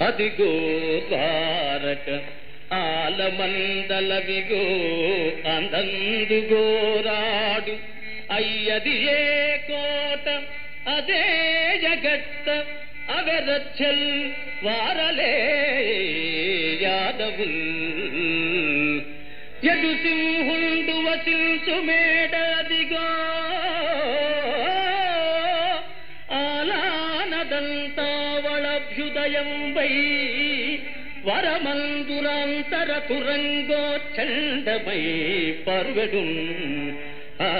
అదిగో ద్వారక ఆలమందలవిగో అందందుగోరాడు అయ్యది ఏ కోట? అదే జగత్త. అవెరచ్చల్ వారలే యాదవుల్. యదు సింహుండు వసించు మేడదిగో ఆలానదంతావళభ్యుదయం వై వరమందురాంతర తురంగోచ్చండమై పర్వడు. ఆ